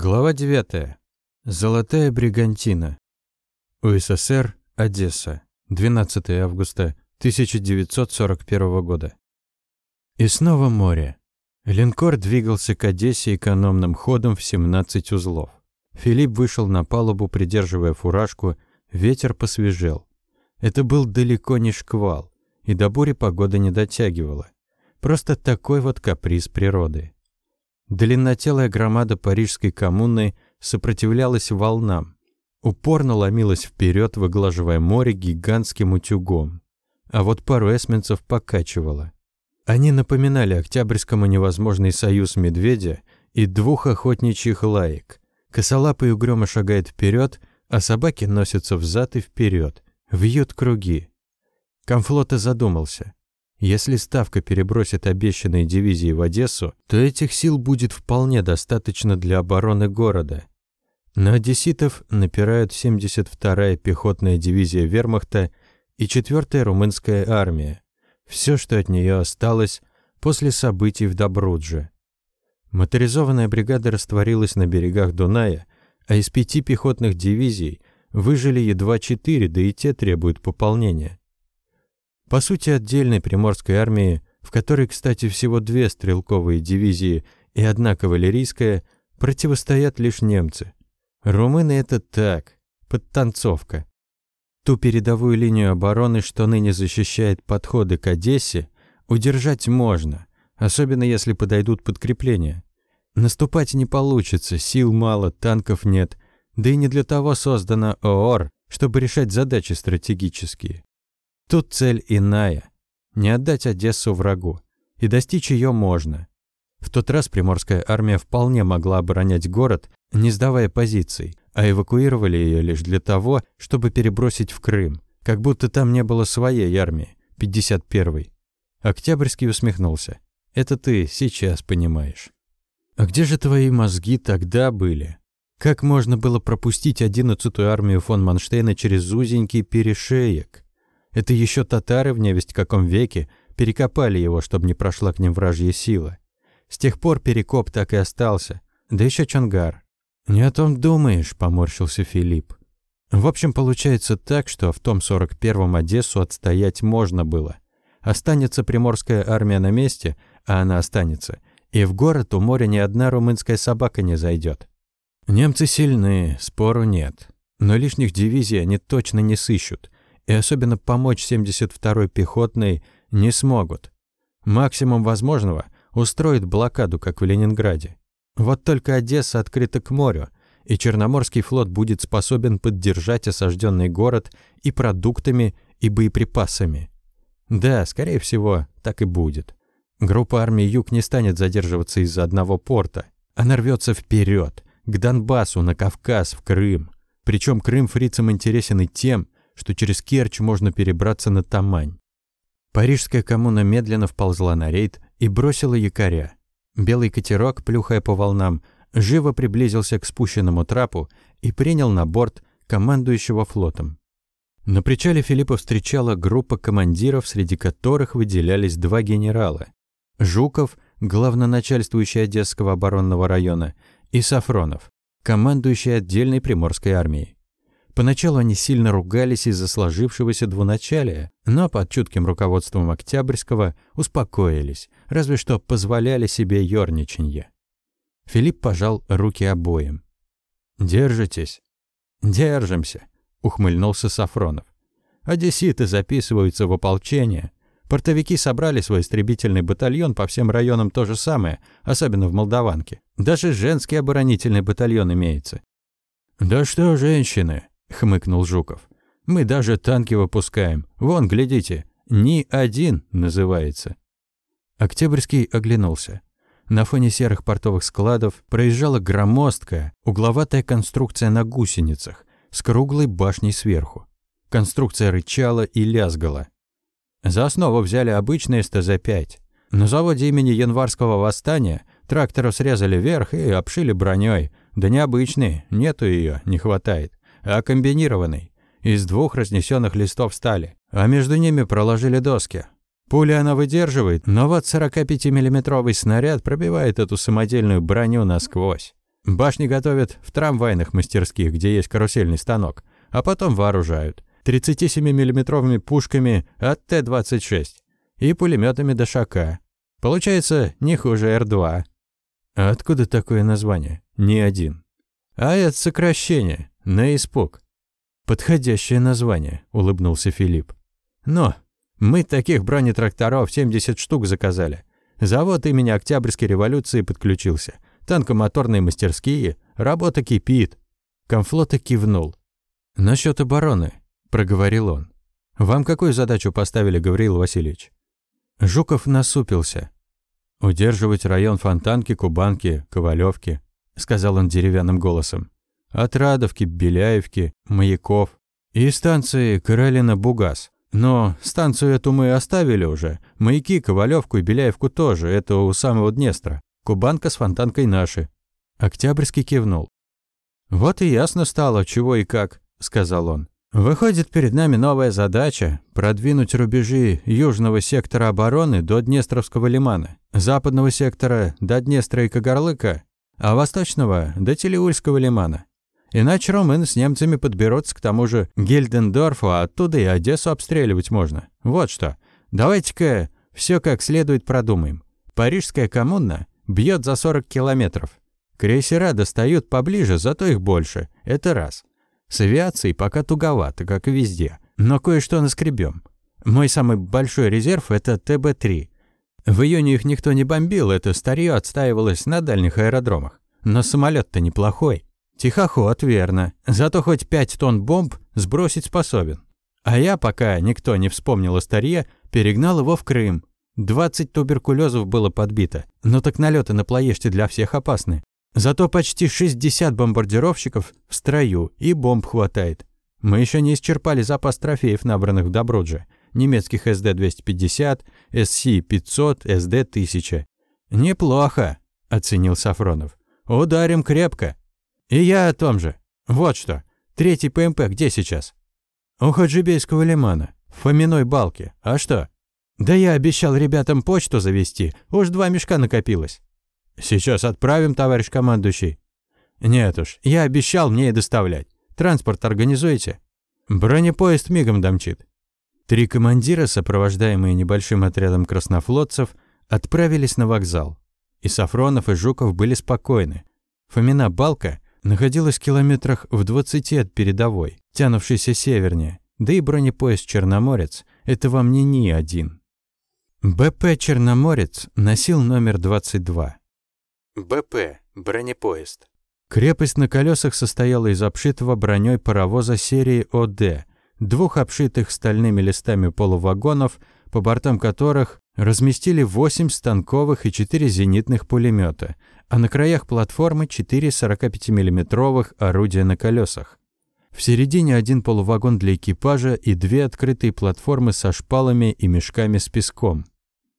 Глава 9. Золотая бригантина. УССР, Одесса. 12 августа 1941 года. И снова море. Линкор двигался к Одессе экономным ходом в 17 узлов. Филипп вышел на палубу, придерживая фуражку, ветер посвежел. Это был далеко не шквал, и до бури погода не дотягивала. Просто такой вот каприз природы. Длиннотелая громада парижской коммуны сопротивлялась волнам, упорно ломилась вперед, выглаживая море гигантским утюгом. А вот пару эсминцев покачивало. Они напоминали Октябрьскому невозможный союз медведя и двух охотничьих лаек. Косолапый угрюмо шагает вперед, а собаки носятся взад и вперед, вьют круги. Комфлота задумался. Если Ставка перебросит обещанные дивизии в Одессу, то этих сил будет вполне достаточно для обороны города. На одесситов напирают 72-я пехотная дивизия вермахта и 4-я румынская армия. Все, что от нее осталось после событий в Добрудже. Моторизованная бригада растворилась на берегах Дуная, а из пяти пехотных дивизий выжили едва четыре, да и те требуют пополнения. По сути, отдельной приморской армии, в которой, кстати, всего две стрелковые дивизии и одна кавалерийская, противостоят лишь немцы. Румыны — это так, подтанцовка. Ту передовую линию обороны, что ныне защищает подходы к Одессе, удержать можно, особенно если подойдут подкрепления. Наступать не получится, сил мало, танков нет, да и не для того создана ООР, чтобы решать задачи стратегические. Тут цель иная – не отдать Одессу врагу, и достичь ее можно. В тот раз Приморская армия вполне могла оборонять город, не сдавая позиций, а эвакуировали ее лишь для того, чтобы перебросить в Крым, как будто там не было своей армии, 51-й. Октябрьский усмехнулся. «Это ты сейчас понимаешь». «А где же твои мозги тогда были? Как можно было пропустить 11-ю армию фон Манштейна через узенький перешеек?» Это еще татары в невесть каком веке перекопали его, чтобы не прошла к ним вражья сила. С тех пор перекоп так и остался. Да еще Чонгар. «Не о том думаешь», — поморщился Филипп. В общем, получается так, что в том 41-м Одессу отстоять можно было. Останется приморская армия на месте, а она останется, и в город у моря ни одна румынская собака не зайдет. Немцы сильны, спору нет. Но лишних дивизий они точно не сыщут и особенно помочь 72-й пехотной не смогут. Максимум возможного устроит блокаду, как в Ленинграде. Вот только Одесса открыта к морю, и Черноморский флот будет способен поддержать осажденный город и продуктами, и боеприпасами. Да, скорее всего, так и будет. Группа армий Юг не станет задерживаться из-за одного порта. Она рвется вперед, к Донбассу, на Кавказ, в Крым. Причем Крым фрицам интересен и тем, что через Керчь можно перебраться на Тамань. Парижская коммуна медленно вползла на рейд и бросила якоря. Белый катерок, плюхая по волнам, живо приблизился к спущенному трапу и принял на борт командующего флотом. На причале Филиппа встречала группа командиров, среди которых выделялись два генерала. Жуков, главноначальствующий Одесского оборонного района, и Сафронов, командующий отдельной приморской армией. Поначалу они сильно ругались из-за сложившегося двуначалия, но под чутким руководством Октябрьского успокоились, разве что позволяли себе ёрничанье. Филипп пожал руки обоим. «Держитесь?» «Держимся», — ухмыльнулся Сафронов. «Одесситы записываются в ополчение. Портовики собрали свой истребительный батальон по всем районам то же самое, особенно в Молдаванке. Даже женский оборонительный батальон имеется». «Да что женщины?» — хмыкнул Жуков. «Мы даже танки выпускаем. Вон, глядите, «Ни один» называется». Октябрьский оглянулся. На фоне серых портовых складов проезжала громоздкая, угловатая конструкция на гусеницах с круглой башней сверху. Конструкция рычала и лязгала. За основу взяли обычный СТЗ-5. На заводе имени Январского восстания трактору срезали верх и обшили броней. Да необычный, нету ее, не хватает а комбинированный, из двух разнесенных листов стали, а между ними проложили доски. Пули она выдерживает, но вот 45-миллиметровый снаряд пробивает эту самодельную броню насквозь. Башни готовят в трамвайных мастерских, где есть карусельный станок, а потом вооружают 37 миллиметровыми пушками от Т-26 и пулеметами Дашака. Получается, не хуже Р-2. А откуда такое название? Ни один. А это сокращение. На испуг. Подходящее название, улыбнулся Филипп. Но мы таких бронетракторов 70 штук заказали. Завод имени Октябрьской революции подключился. Танкомоторные мастерские. Работа кипит. Комфлота кивнул. «Насчет обороны», – проговорил он. «Вам какую задачу поставили, Гавриил Васильевич?» Жуков насупился. «Удерживать район Фонтанки, Кубанки, Ковалевки», – сказал он деревянным голосом. «От Радовки, Беляевки, Маяков и станции Каролина-Бугас. Но станцию эту мы оставили уже. Маяки, Ковалевку и Беляевку тоже, это у самого Днестра. Кубанка с Фонтанкой наши». Октябрьский кивнул. «Вот и ясно стало, чего и как», – сказал он. Выходит, перед нами новая задача – продвинуть рубежи южного сектора обороны до Днестровского лимана, западного сектора до Днестра и Кагарлыка, а восточного – до Телеульского лимана. Иначе румыны с немцами подберутся к тому же Гельдендорфу, а оттуда и Одессу обстреливать можно. Вот что. Давайте-ка все как следует продумаем. Парижская коммуна бьет за 40 километров. Крейсера достают поближе, зато их больше. Это раз. С авиацией пока туговато, как и везде, но кое-что наскребем. Мой самый большой резерв – это ТБ-3. В июне их никто не бомбил, это старье отстаивалось на дальних аэродромах. Но самолет-то неплохой. Тихоход, верно. Зато хоть 5 тонн бомб сбросить способен. А я, пока никто не вспомнил о старье, перегнал его в Крым. 20 туберкулезов было подбито. Но так налеты на Плоеште для всех опасны. Зато почти 60 бомбардировщиков в строю, и бомб хватает. Мы еще не исчерпали запас трофеев, набранных в Добрудже. Немецких СД-250, СС-500, СД-1000. «Неплохо», – оценил Сафронов. «Ударим крепко». «И я о том же. Вот что. Третий ПМП где сейчас?» «У Хаджибейского лимана. В Фоминой балке. А что?» «Да я обещал ребятам почту завести. Уж два мешка накопилось». «Сейчас отправим, товарищ командующий». «Нет уж, я обещал мне и доставлять. Транспорт организуйте». «Бронепоезд мигом домчит». Три командира, сопровождаемые небольшим отрядом краснофлотцев, отправились на вокзал. И Сафронов, и Жуков были спокойны. Фомина Балка находилась в километрах в 20 от передовой, тянувшейся севернее, да и бронепоезд «Черноморец» – это вам не НИ-1. БП «Черноморец» носил номер 22. БП. Бронепоезд. Крепость на колесах состояла из обшитого броней паровоза серии ОД, двух обшитых стальными листами полувагонов, по бортам которых разместили 8 станковых и 4 зенитных пулемета, а на краях платформы 4 45 миллиметровых орудия на колесах. В середине один полувагон для экипажа и две открытые платформы со шпалами и мешками с песком.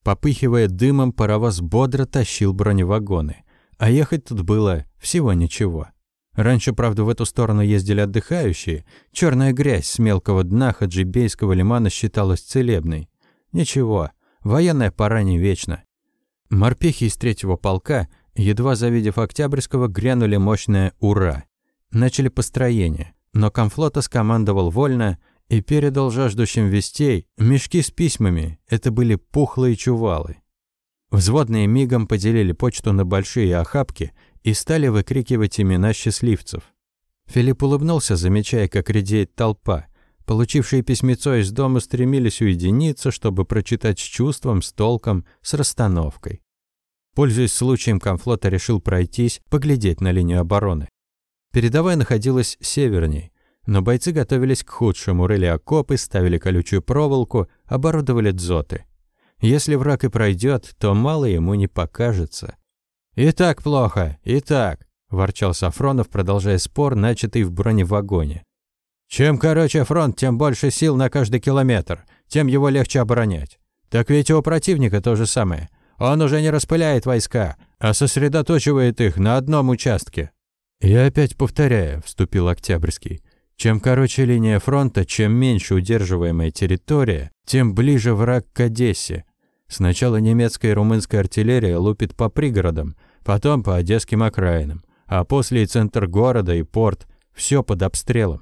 Попыхивая дымом, паровоз бодро тащил броневагоны. А ехать тут было всего ничего. Раньше, правда, в эту сторону ездили отдыхающие. Черная грязь с мелкого дна Хаджибейского лимана считалась целебной. Ничего, военная пора не вечна. Морпехи из третьего полка, едва завидев Октябрьского, грянули мощное «Ура!». Начали построение, но комфлота скомандовал вольно и передал жаждущим вестей мешки с письмами. Это были пухлые чувалы. Взводные мигом поделили почту на большие охапки и стали выкрикивать имена счастливцев. Филипп улыбнулся, замечая, как редеет толпа. Получившие письмецо из дома стремились уединиться, чтобы прочитать с чувством, с толком, с расстановкой. Пользуясь случаем, комфлота решил пройтись, поглядеть на линию обороны. Передовая находилась северней, но бойцы готовились к худшему, рыли окопы, ставили колючую проволоку, оборудовали дзоты. Если враг и пройдет, то мало ему не покажется. «И так плохо, и так», – ворчал Сафронов, продолжая спор, начатый в броневагоне. «Чем короче фронт, тем больше сил на каждый километр, тем его легче оборонять. Так ведь и у противника то же самое. Он уже не распыляет войска, а сосредоточивает их на одном участке». «Я опять повторяю», – вступил Октябрьский. «Чем короче линия фронта, чем меньше удерживаемая территория, тем ближе враг к Одессе. Сначала немецкая и румынская артиллерия лупит по пригородам, потом по одесским окраинам. а после и центр города, и порт. Все под обстрелом.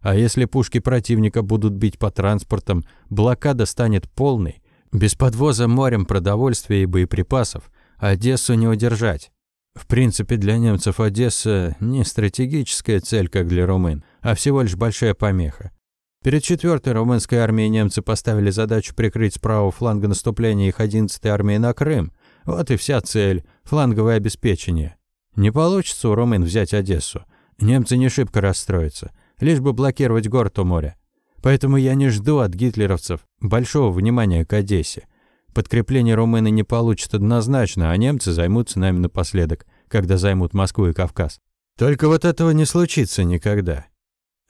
А если пушки противника будут бить по транспортам, блокада станет полной. Без подвоза морем продовольствия и боеприпасов Одессу не удержать. В принципе, для немцев Одесса не стратегическая цель, как для румын, а всего лишь большая помеха. Перед 4-й румынской армией немцы поставили задачу прикрыть с правого фланга наступления их 11-й армии на Крым. Вот и вся цель – фланговое обеспечение. Не получится у румын взять Одессу. Немцы не шибко расстроятся, лишь бы блокировать город у моря. Поэтому я не жду от гитлеровцев большого внимания к Одессе. Подкрепление румыны не получат однозначно, а немцы займутся нами напоследок, когда займут Москву и Кавказ. Только вот этого не случится никогда.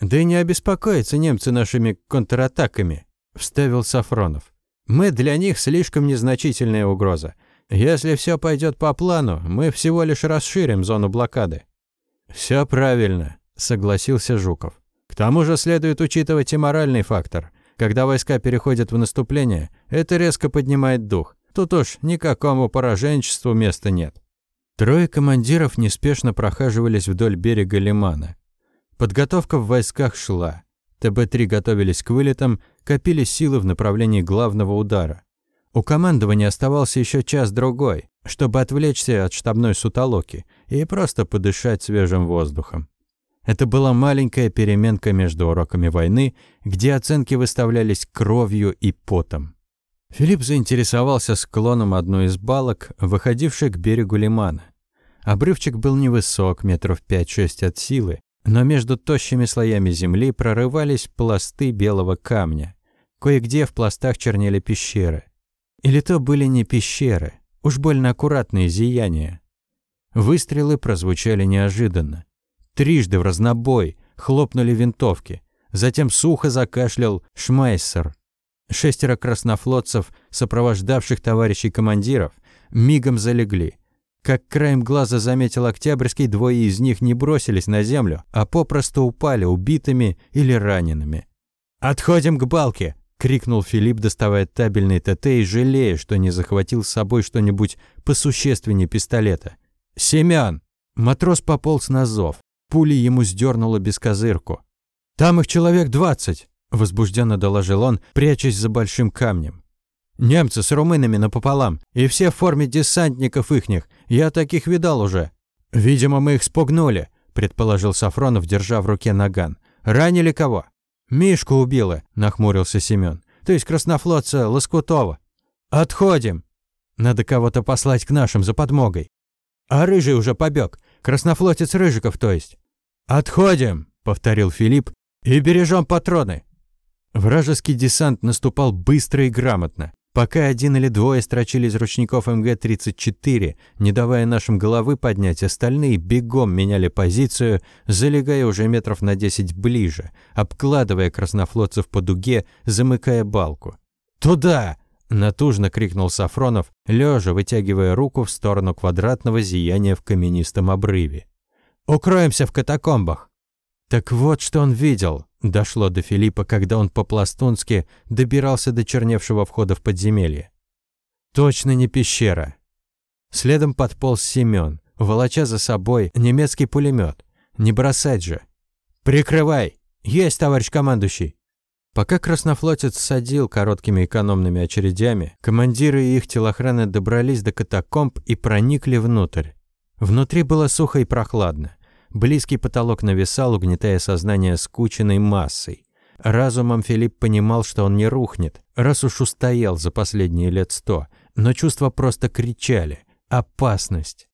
Да и не обеспокоятся немцы нашими контратаками, вставил Сафронов. Мы для них слишком незначительная угроза. Если все пойдет по плану, мы всего лишь расширим зону блокады. Все правильно, согласился Жуков. Тому же следует учитывать и моральный фактор. Когда войска переходят в наступление, это резко поднимает дух. Тут уж никакому пораженчеству места нет. Трое командиров неспешно прохаживались вдоль берега лимана. Подготовка в войсках шла. ТБ-3 готовились к вылетам, копили силы в направлении главного удара. У командования оставался еще час-другой, чтобы отвлечься от штабной сутолоки и просто подышать свежим воздухом. Это была маленькая переменка между уроками войны, где оценки выставлялись кровью и потом. Филипп заинтересовался склоном одной из балок, выходившей к берегу лимана. Обрывчик был невысок, метров 5-6 от силы, но между тощими слоями земли прорывались пласты белого камня. Кое-где в пластах чернели пещеры. Или то были не пещеры, уж больно аккуратные зияния. Выстрелы прозвучали неожиданно. Трижды в разнобой хлопнули винтовки. Затем сухо закашлял Шмайсер. Шестеро краснофлотцев, сопровождавших товарищей командиров, мигом залегли. Как краем глаза заметил Октябрьский, двое из них не бросились на землю, а попросту упали убитыми или ранеными. «Отходим к балке!» — крикнул Филипп, доставая табельный ТТ и жалея, что не захватил с собой что-нибудь посущественнее пистолета. «Семян!» Матрос пополз на зов. Пули ему сдернуло бескозырку. «Там их человек двадцать!» — возбужденно доложил он, прячась за большим камнем. «Немцы с румынами напополам, и все в форме десантников ихних. Я таких видал уже». «Видимо, мы их спугнули», — предположил Сафронов, держа в руке наган. «Ранили кого?» «Мишку убило», — нахмурился Семён. «То есть краснофлотца Лоскутова». «Отходим!» «Надо кого-то послать к нашим за подмогой». «А Рыжий уже побег. Краснофлотец Рыжиков, то есть». «Отходим!» — повторил Филипп. «И бережем патроны». Вражеский десант наступал быстро и грамотно. Пока один или двое строчили из ручников МГ-34, не давая нашим головы поднять, остальные бегом меняли позицию, залегая уже метров на 10 ближе, обкладывая краснофлотцев по дуге, замыкая балку. «Туда!» – натужно крикнул Сафронов, лежа вытягивая руку в сторону квадратного зияния в каменистом обрыве. «Укроемся в катакомбах!» Так вот, что он видел. Дошло до Филиппа, когда он по-пластунски добирался до черневшего входа в подземелье. Точно не пещера. Следом подполз Семён, волоча за собой немецкий пулемет. Не бросать же. «Прикрывай! Есть, товарищ командующий!» Пока краснофлотец садил короткими экономными очередями, командиры и их телохраны добрались до катакомб и проникли внутрь. Внутри было сухо и прохладно. Близкий потолок нависал, угнетая сознание скученной массой. Разумом Филипп понимал, что он не рухнет, раз уж устоял за последние лет сто, но чувства просто кричали «Опасность!».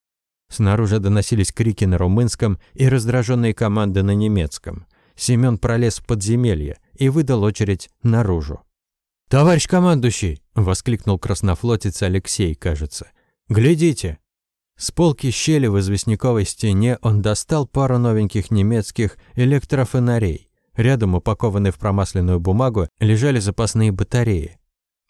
Снаружи доносились крики на румынском и раздраженные команды на немецком. Семён пролез в подземелье и выдал очередь наружу. «Товарищ командующий!» — воскликнул краснофлотец Алексей, кажется. «Глядите!» С полки щели в известняковой стене он достал пару новеньких немецких электрофонарей. Рядом, упакованные в промасленную бумагу, лежали запасные батареи.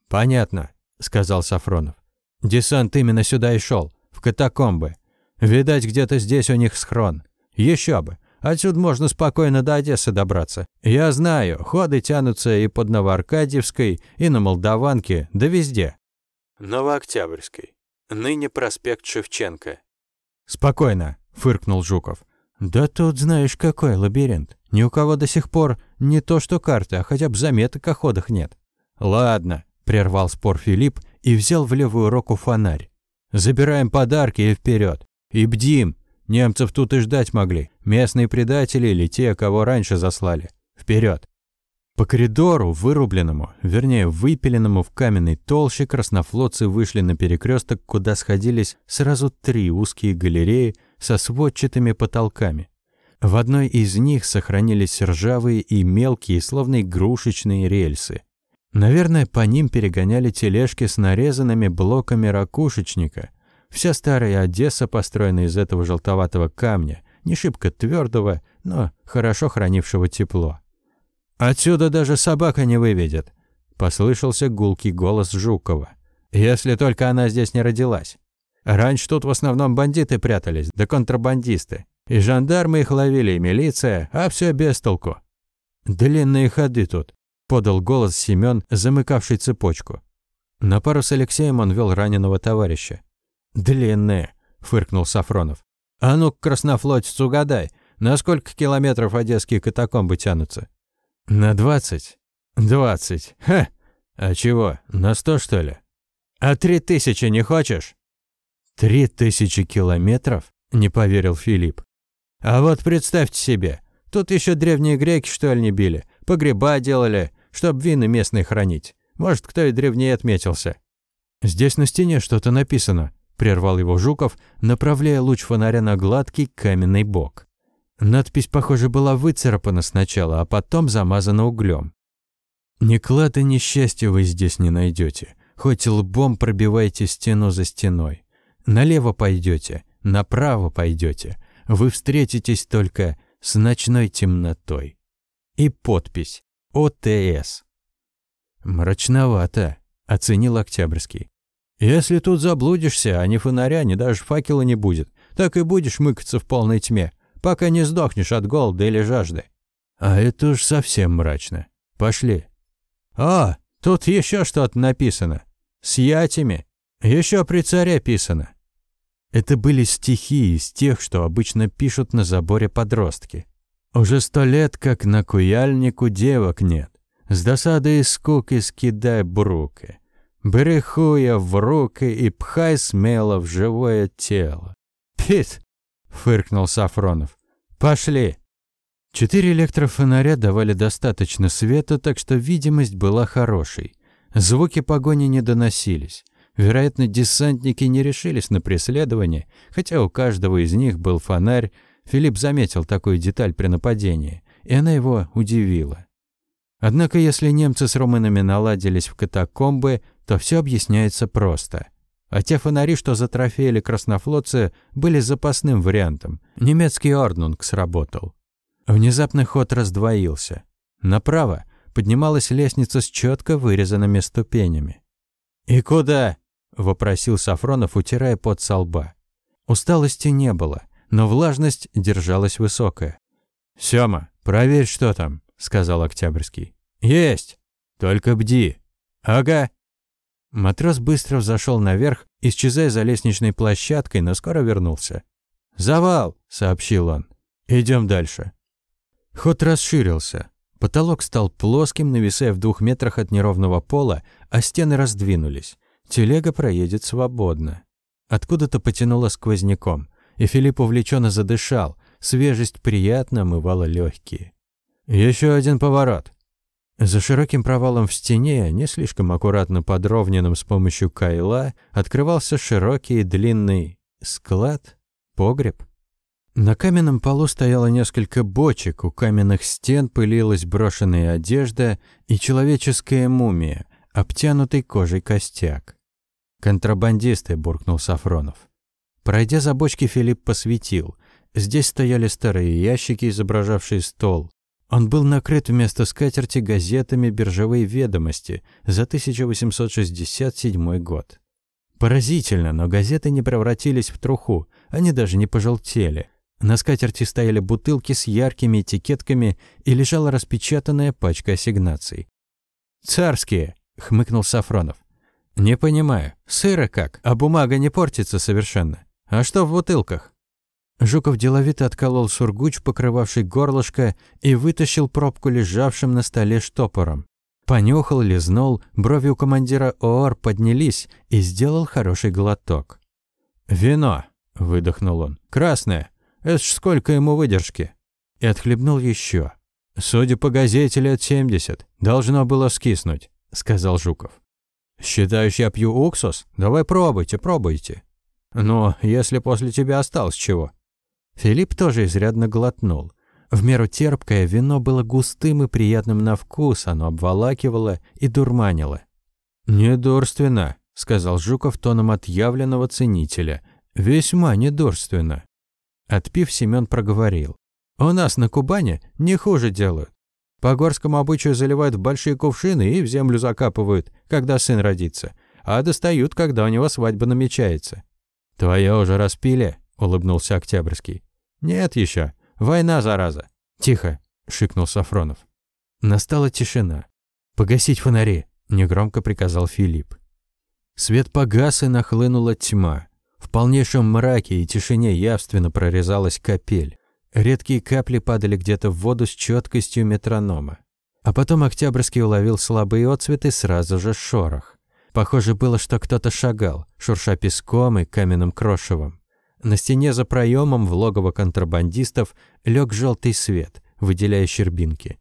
«Понятно», — сказал Сафронов. «Десант именно сюда и шел, в катакомбы. Видать, где-то здесь у них схрон. Еще бы, отсюда можно спокойно до Одессы добраться. Я знаю, ходы тянутся и под Новоаркадьевской, и на Молдаванке, да везде». «Новооктябрьской», Ныне проспект Шевченко. «Спокойно», фыркнул Жуков. «Да тут знаешь какой лабиринт. Ни у кого до сих пор не то что карты, а хотя бы заметок о ходах нет». «Ладно», – прервал спор Филипп и взял в левую руку фонарь. «Забираем подарки и вперед. И бдим. Немцев тут и ждать могли. Местные предатели или те, кого раньше заслали. Вперед. По коридору, вырубленному, вернее, выпиленному в каменной толще, краснофлотцы вышли на перекресток, куда сходились сразу три узкие галереи со сводчатыми потолками. В одной из них сохранились ржавые и мелкие, словно игрушечные рельсы. Наверное, по ним перегоняли тележки с нарезанными блоками ракушечника. Вся старая Одесса построена из этого желтоватого камня, не шибко твердого, но хорошо хранившего тепло. «Отсюда даже собака не выведет», – послышался гулкий голос Жукова. «Если только она здесь не родилась. Раньше тут в основном бандиты прятались, да контрабандисты. И жандармы их ловили, и милиция, а все без толку». «Длинные ходы тут», – подал голос Семен, замыкавший цепочку. На пару с Алексеем он вел раненого товарища. «Длинные», – фыркнул Сафронов. «А ну, краснофлотец, угадай, на сколько километров одесские катакомбы тянутся?» «На двадцать?» «Двадцать. Ха! А чего, на сто, что ли?» «А три тысячи не хочешь?» «Три тысячи километров?» – не поверил Филипп. «А вот представьте себе, тут еще древние греки, что ли, не били, погреба делали, чтоб вины местные хранить. Может, кто и древнее отметился». «Здесь на стене что-то написано», – прервал его Жуков, направляя луч фонаря на гладкий каменный бок. Надпись, похоже, была выцарапана сначала, а потом замазана углем. «Ни клада, ни счастья вы здесь не найдете. Хоть лбом пробивайте стену за стеной. Налево пойдете, направо пойдете. Вы встретитесь только с ночной темнотой». И подпись «ОТС». «Мрачновато», — оценил Октябрьский. «Если тут заблудишься, а ни фонаря, ни даже факела не будет, так и будешь мыкаться в полной тьме пока не сдохнешь от голода или жажды. А это уж совсем мрачно. Пошли. А, тут еще что-то написано. С ятями. Еще при царе писано. Это были стихи из тех, что обычно пишут на заборе подростки. Уже сто лет, как на куяльнику девок нет. С досады и скуки скидай бруки. Бери хуя в руки и пхай смело в живое тело. Пит, фыркнул Сафронов. «Пошли!» Четыре электрофонаря давали достаточно света, так что видимость была хорошей. Звуки погони не доносились. Вероятно, десантники не решились на преследование, хотя у каждого из них был фонарь. Филипп заметил такую деталь при нападении, и она его удивила. Однако, если немцы с румынами наладились в катакомбы, то все объясняется просто. А те фонари, что затрофеяли краснофлотцы, были запасным вариантом. Немецкий Орднунг сработал. Внезапно ход раздвоился. Направо поднималась лестница с четко вырезанными ступенями. «И куда?» – вопросил Сафронов, утирая пот со лба. Усталости не было, но влажность держалась высокая. «Сёма, проверь, что там», – сказал Октябрьский. «Есть! Только бди!» «Ага!» Матрос быстро взошел наверх, исчезая за лестничной площадкой, но скоро вернулся. «Завал!» – сообщил он. Идем дальше». Ход расширился. Потолок стал плоским, нависая в двух метрах от неровного пола, а стены раздвинулись. Телега проедет свободно. Откуда-то потянуло сквозняком, и Филипп увлеченно задышал. Свежесть приятно омывала легкие. Еще один поворот. За широким провалом в стене, не слишком аккуратно подровненным с помощью кайла, открывался широкий длинный склад, погреб. На каменном полу стояло несколько бочек, у каменных стен пылилась брошенная одежда и человеческая мумия, обтянутый кожей костяк. «Контрабандисты», — буркнул Сафронов. Пройдя за бочки, Филипп посветил. Здесь стояли старые ящики, изображавшие стол. Он был накрыт вместо скатерти газетами «Биржевые ведомости» за 1867 год. Поразительно, но газеты не превратились в труху, они даже не пожелтели. На скатерти стояли бутылки с яркими этикетками и лежала распечатанная пачка ассигнаций. «Царские!» — хмыкнул Сафронов. «Не понимаю, сыро как, а бумага не портится совершенно. А что в бутылках?» Жуков деловито отколол сургуч, покрывавший горлышко, и вытащил пробку лежавшим на столе штопором. Понюхал, лизнул, брови у командира ООР поднялись и сделал хороший глоток. «Вино!» – выдохнул он. «Красное! Это ж сколько ему выдержки!» И отхлебнул еще. «Судя по газете, лет семьдесят. Должно было скиснуть», – сказал Жуков. «Считаешь, я пью уксус? Давай пробуйте, пробуйте». «Ну, если после тебя осталось чего?» Филипп тоже изрядно глотнул. В меру терпкое вино было густым и приятным на вкус, оно обволакивало и дурманило. «Недурственно», — сказал Жуков тоном отъявленного ценителя. «Весьма недурственно». Отпив, Семён проговорил. «У нас на Кубани не хуже делают. По горскому обычаю заливают в большие кувшины и в землю закапывают, когда сын родится, а достают, когда у него свадьба намечается». «Твоё уже распили?» – улыбнулся Октябрьский. «Нет еще. Война, зараза!» «Тихо!» – шикнул Сафронов. Настала тишина. «Погасить фонари!» – негромко приказал Филипп. Свет погас и нахлынула тьма. В полнейшем мраке и тишине явственно прорезалась капель. Редкие капли падали где-то в воду с четкостью метронома. А потом Октябрьский уловил слабые отцветы сразу же шорох. Похоже было, что кто-то шагал, шурша песком и каменным крошевом. На стене за проемом в логово контрабандистов лег желтый свет, выделяя щербинки.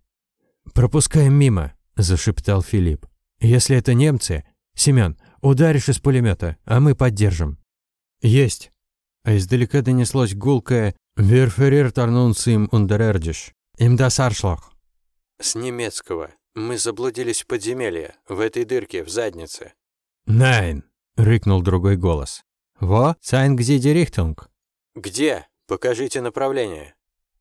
«Пропускаем мимо», – зашептал Филипп. «Если это немцы, Семен, ударишь из пулемета, а мы поддержим». «Есть». А издалека донеслось гулкое «Верферир тарнунцим ундерердиш». «Им да саршлох». С немецкого. Мы заблудились в подземелье, в этой дырке, в заднице. «Найн!» – рыкнул другой голос. «Во, sein где Richtung?» «Где? Покажите направление».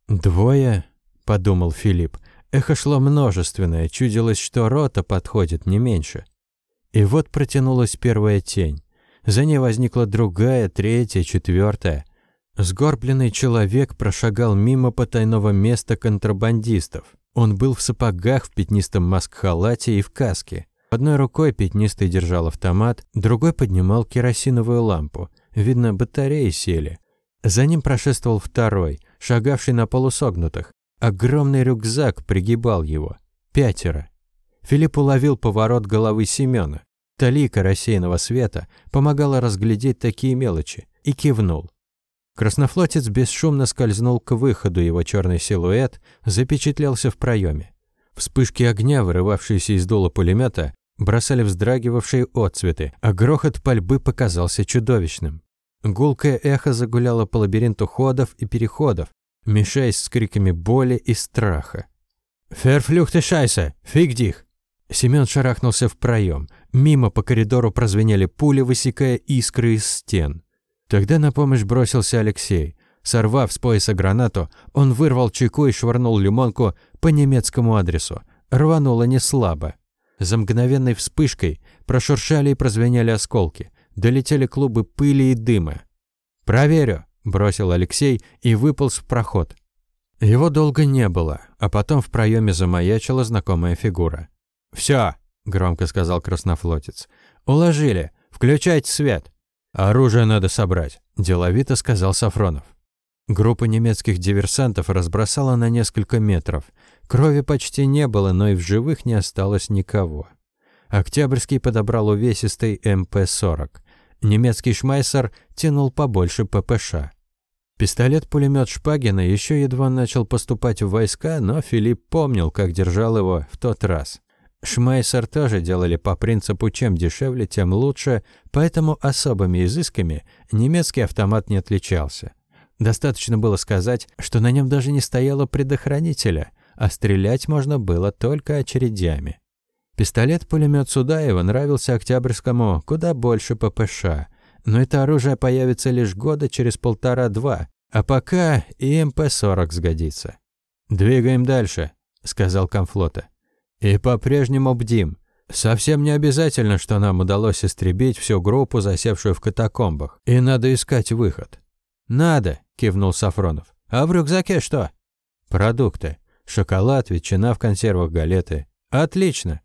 «Двое», — подумал Филипп. Эхо шло множественное, чудилось, что рота подходит не меньше. И вот протянулась первая тень. За ней возникла другая, третья, четвертая. Сгорбленный человек прошагал мимо потайного места контрабандистов. Он был в сапогах, в пятнистом маск-халате и в каске. Одной рукой пятнистый держал автомат, другой поднимал керосиновую лампу. Видно, батареи сели. За ним прошествовал второй, шагавший на полусогнутых. Огромный рюкзак пригибал его. Пятеро. Филипп уловил поворот головы Семена. Талика рассеянного света помогала разглядеть такие мелочи и кивнул. Краснофлотец бесшумно скользнул к выходу, его черный силуэт запечатлелся в проеме. Вспышки огня, вырывавшиеся из дула пулемета, бросали вздрагивавшие отцветы, а грохот пальбы показался чудовищным. Гулкое эхо загуляло по лабиринту ходов и переходов, мешаясь с криками боли и страха. «Ферфлюхте шайсе! Фиг дих!» Семён шарахнулся в проем. Мимо по коридору прозвенели пули, высекая искры из стен. Тогда на помощь бросился Алексей. Сорвав с пояса гранату, он вырвал чеку и швырнул лимонку по немецкому адресу. Рвануло не слабо. За мгновенной вспышкой прошуршали и прозвенели осколки. Долетели клубы пыли и дыма. «Проверю», – бросил Алексей и выполз в проход. Его долго не было, а потом в проеме замаячила знакомая фигура. «Всё», – громко сказал краснофлотец. «Уложили. Включайте свет». «Оружие надо собрать», – деловито сказал Сафронов. Группа немецких диверсантов разбросала на несколько метров. Крови почти не было, но и в живых не осталось никого. Октябрьский подобрал увесистый МП-40. Немецкий шмайсер тянул побольше ППШ. Пистолет-пулемет Шпагина еще едва начал поступать в войска, но Филипп помнил, как держал его в тот раз. Шмайсер тоже делали по принципу «чем дешевле, тем лучше», поэтому особыми изысками немецкий автомат не отличался. Достаточно было сказать, что на нем даже не стояло предохранителя – а стрелять можно было только очередями. Пистолет-пулемет Судаева нравился Октябрьскому куда больше ППШ, но это оружие появится лишь года через полтора-два, а пока и МП-40 сгодится. «Двигаем дальше», — сказал Комфлота. «И по-прежнему бдим. Совсем не обязательно, что нам удалось истребить всю группу, засевшую в катакомбах, и надо искать выход». «Надо», — кивнул Сафронов. «А в рюкзаке что?» «Продукты. Шоколад, ветчина в консервах, галеты. Отлично.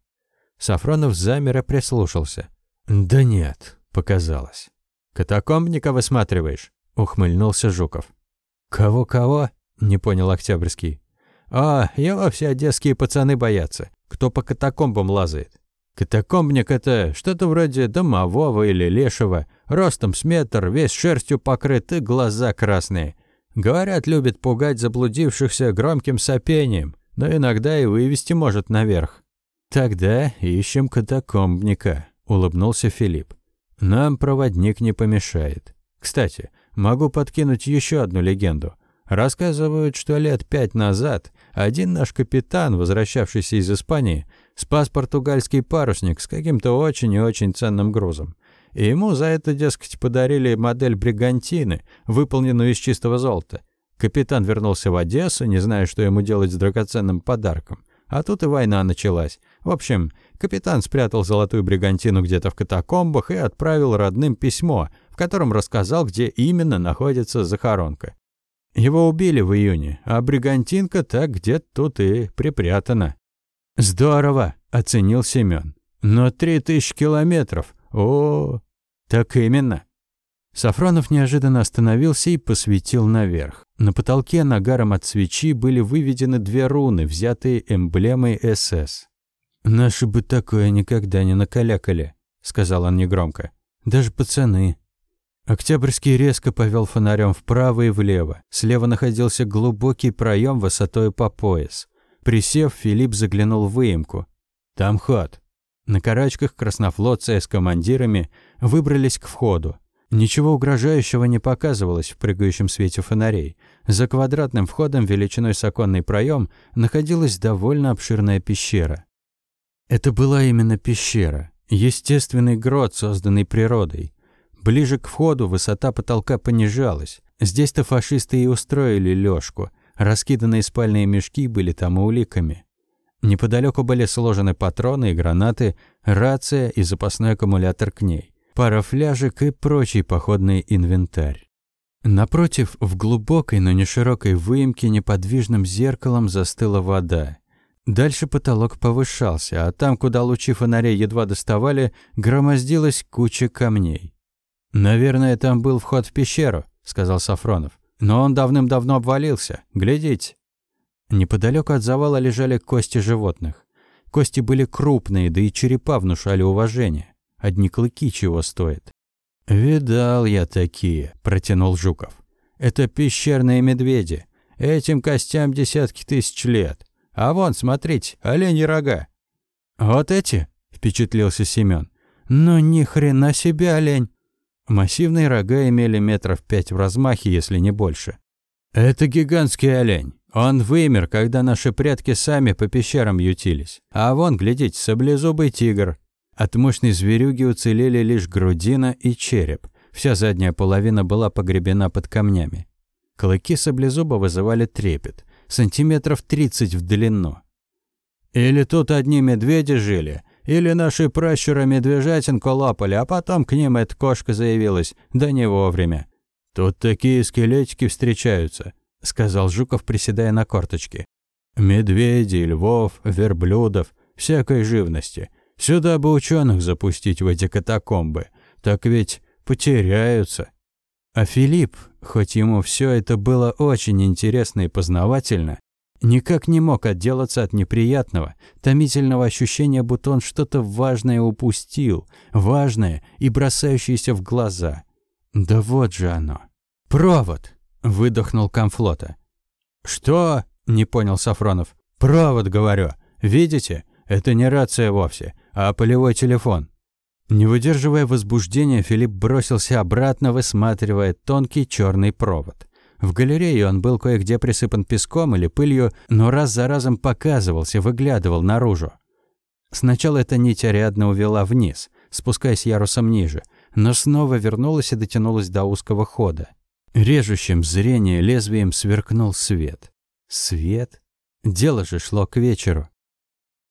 Сафронов замер и прислушался. Да нет, показалось. Катакомбника высматриваешь? Ухмыльнулся Жуков. «Кого-кого?» – не понял Октябрьский. «А, его все одесские пацаны боятся, кто по катакомбам лазает. Катакомбник – это что-то вроде домового или лешего, ростом с метр, весь шерстью покрыт и глаза красные. Говорят, любит пугать заблудившихся громким сопением, но иногда и вывести может наверх. «Тогда ищем катакомбника», – улыбнулся Филипп. «Нам проводник не помешает. Кстати, могу подкинуть еще одну легенду. Рассказывают, что лет пять назад один наш капитан, возвращавшийся из Испании, спас португальский парусник с каким-то очень и очень ценным грузом. И ему за это, дескать, подарили модель бригантины, выполненную из чистого золота. Капитан вернулся в Одессу, не зная, что ему делать с драгоценным подарком. А тут и война началась. В общем, капитан спрятал золотую бригантину где-то в катакомбах и отправил родным письмо, в котором рассказал, где именно находится захоронка. Его убили в июне, а бригантинка так где-то тут и припрятана. «Здорово!» – оценил Семён. «Но три тысячи километров! О, так именно!» Сафронов неожиданно остановился и посветил наверх. На потолке нагаром от свечи были выведены две руны, взятые эмблемой СС. «Наши бы такое никогда не накалякали», — сказал он негромко. «Даже пацаны». Октябрьский резко повел фонарем вправо и влево. Слева находился глубокий проем высотой по пояс. Присев, Филипп заглянул в выемку. «Там ход». На карачках краснофлотцы с командирами выбрались к входу. Ничего угрожающего не показывалось в прыгающем свете фонарей. За квадратным входом величиной с оконный проем находилась довольно обширная пещера. Это была именно пещера, естественный грот, созданный природой. Ближе к входу высота потолка понижалась. Здесь-то фашисты и устроили лёжку. Раскиданные спальные мешки были там уликами. Неподалеку были сложены патроны и гранаты, рация и запасной аккумулятор к ней пара фляжек и прочий походный инвентарь. Напротив, в глубокой, но не широкой выемке неподвижным зеркалом застыла вода. Дальше потолок повышался, а там, куда лучи фонарей едва доставали, громоздилась куча камней. «Наверное, там был вход в пещеру», — сказал Сафронов. «Но он давным-давно обвалился. Глядите». Неподалеку от завала лежали кости животных. Кости были крупные, да и черепа внушали уважение. Одни клыки чего стоят. «Видал я такие», – протянул Жуков. «Это пещерные медведи. Этим костям десятки тысяч лет. А вон, смотрите, олени рога». «Вот эти?» – впечатлился Семён. «Ну ни хрена себе олень!» Массивные рога имели метров пять в размахе, если не больше. «Это гигантский олень. Он вымер, когда наши предки сами по пещерам ютились. А вон, глядите, саблезубый тигр. От мощной зверюги уцелели лишь грудина и череп. Вся задняя половина была погребена под камнями. Клыки саблезуба вызывали трепет. Сантиметров тридцать в длину. Или тут одни медведи жили, или наши пращуры медвежатинку лапали, а потом к ним эта кошка заявилась, да не вовремя. Тут такие скелетики встречаются, сказал Жуков, приседая на корточки. Медведей, львов, верблюдов, всякой живности. Сюда бы ученых запустить в эти катакомбы. Так ведь потеряются. А Филипп, хоть ему все это было очень интересно и познавательно, никак не мог отделаться от неприятного, томительного ощущения, будто он что-то важное упустил, важное и бросающееся в глаза. Да вот же оно. «Провод!» – выдохнул Комфлота. «Что?» – не понял Сафронов. «Провод, говорю. Видите? Это не рация вовсе а полевой телефон. Не выдерживая возбуждения, Филипп бросился обратно, высматривая тонкий черный провод. В галерее он был кое-где присыпан песком или пылью, но раз за разом показывался, выглядывал наружу. Сначала эта нить Ариадна увела вниз, спускаясь ярусом ниже, но снова вернулась и дотянулась до узкого хода. Режущим зрение лезвием сверкнул свет. Свет? Дело же шло к вечеру.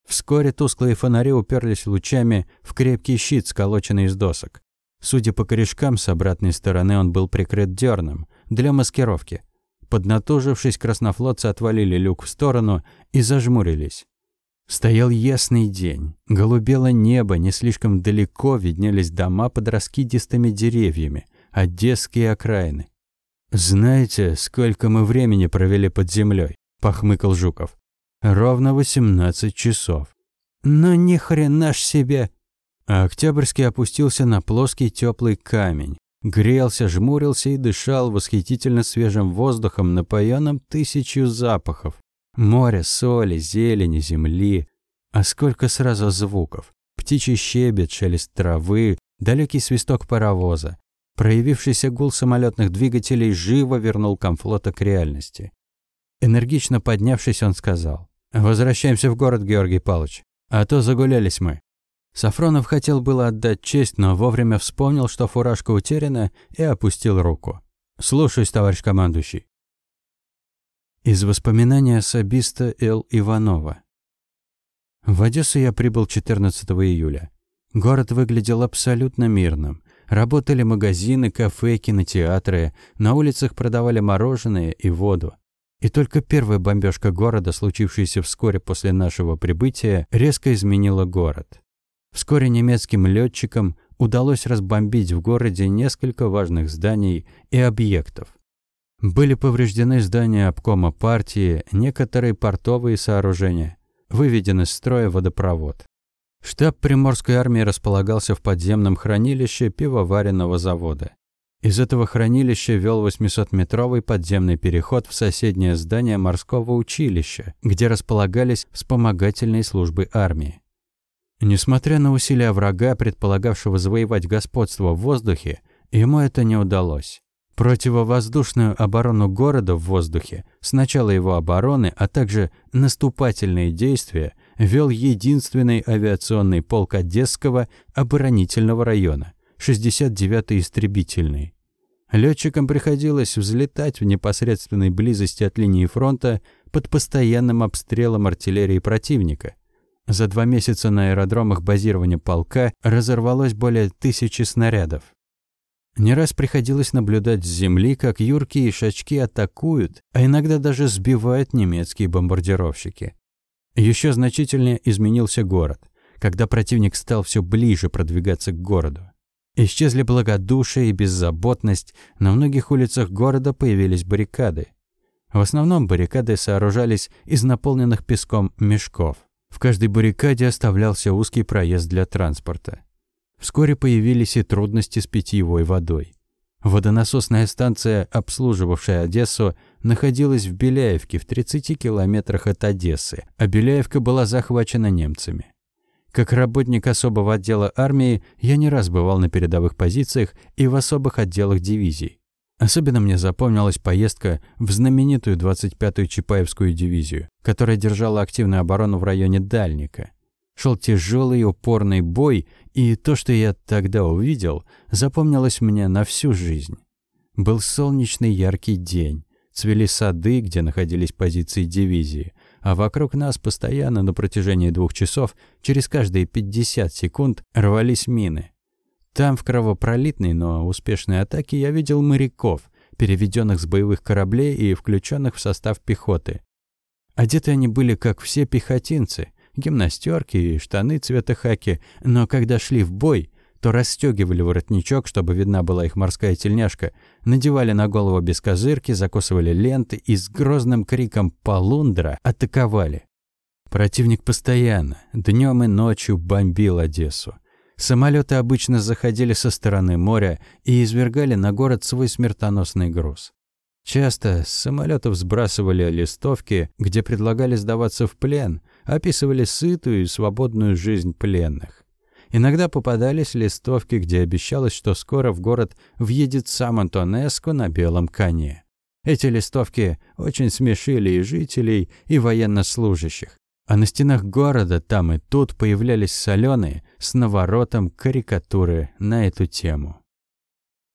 Вскоре тусклые фонари уперлись лучами в крепкий щит, сколоченный из досок. Судя по корешкам, с обратной стороны он был прикрыт дерном для маскировки. Поднатужившись, краснофлотцы отвалили люк в сторону и зажмурились. Стоял ясный день. Голубело небо, не слишком далеко виднелись дома под раскидистыми деревьями, одесские окраины. «Знаете, сколько мы времени провели под землей? похмыкал Жуков. «Ровно 18 часов». «Ну ни хрена ж себе!» А Октябрьский опустился на плоский теплый камень. Грелся, жмурился и дышал восхитительно свежим воздухом, напоенным тысячью запахов. Море, соли, зелени, земли. А сколько сразу звуков. Птичий щебет, шелест травы, далекий свисток паровоза. Проявившийся гул самолетных двигателей живо вернул комфлота к реальности. Энергично поднявшись, он сказал. «Возвращаемся в город, Георгий Павлович. А то загулялись мы». Сафронов хотел было отдать честь, но вовремя вспомнил, что фуражка утеряна, и опустил руку. «Слушаюсь, товарищ командующий». Из воспоминания особиста Л. Иванова. В Одессу я прибыл 14 июля. Город выглядел абсолютно мирным. Работали магазины, кафе, кинотеатры, на улицах продавали мороженое и воду. И только первая бомбежка города, случившаяся вскоре после нашего прибытия, резко изменила город. Вскоре немецким летчикам удалось разбомбить в городе несколько важных зданий и объектов. Были повреждены здания обкома партии, некоторые портовые сооружения, выведен из строя водопровод. Штаб Приморской армии располагался в подземном хранилище пивоваренного завода. Из этого хранилища вел 800-метровый подземный переход в соседнее здание морского училища, где располагались вспомогательные службы армии. Несмотря на усилия врага, предполагавшего завоевать господство в воздухе, ему это не удалось. Противовоздушную оборону города в воздухе, с начала его обороны, а также наступательные действия вел единственный авиационный полк Одесского оборонительного района, 69-й истребительный. Летчикам приходилось взлетать в непосредственной близости от линии фронта под постоянным обстрелом артиллерии противника. За два месяца на аэродромах базирования полка разорвалось более тысячи снарядов. Не раз приходилось наблюдать с земли, как юрки и шачки атакуют, а иногда даже сбивают немецкие бомбардировщики. Еще значительнее изменился город, когда противник стал все ближе продвигаться к городу. Исчезли благодушие и беззаботность, на многих улицах города появились баррикады. В основном баррикады сооружались из наполненных песком мешков. В каждой баррикаде оставлялся узкий проезд для транспорта. Вскоре появились и трудности с питьевой водой. Водонасосная станция, обслуживавшая Одессу, находилась в Беляевке в 30 километрах от Одессы, а Беляевка была захвачена немцами. Как работник особого отдела армии, я не раз бывал на передовых позициях и в особых отделах дивизий. Особенно мне запомнилась поездка в знаменитую 25-ю Чапаевскую дивизию, которая держала активную оборону в районе Дальника. Шел тяжелый упорный бой, и то, что я тогда увидел, запомнилось мне на всю жизнь. Был солнечный яркий день. Цвели сады, где находились позиции дивизии, а вокруг нас постоянно на протяжении двух часов через каждые 50 секунд рвались мины. Там в кровопролитной, но успешной атаке я видел моряков, переведенных с боевых кораблей и включенных в состав пехоты. Одеты они были, как все пехотинцы, гимнастерки и штаны цвета хаки, но когда шли в бой, то расстегивали воротничок, чтобы видна была их морская тельняшка, надевали на голову бескозырки, закусывали ленты и с грозным криком «Полундра!» атаковали. Противник постоянно, днем и ночью бомбил Одессу. Самолеты обычно заходили со стороны моря и извергали на город свой смертоносный груз. Часто с самолетов сбрасывали листовки, где предлагали сдаваться в плен, описывали сытую и свободную жизнь пленных. Иногда попадались листовки, где обещалось, что скоро в город въедет сам Антонеско на белом коне. Эти листовки очень смешили и жителей, и военнослужащих. А на стенах города там и тут появлялись соленые с наворотом карикатуры на эту тему.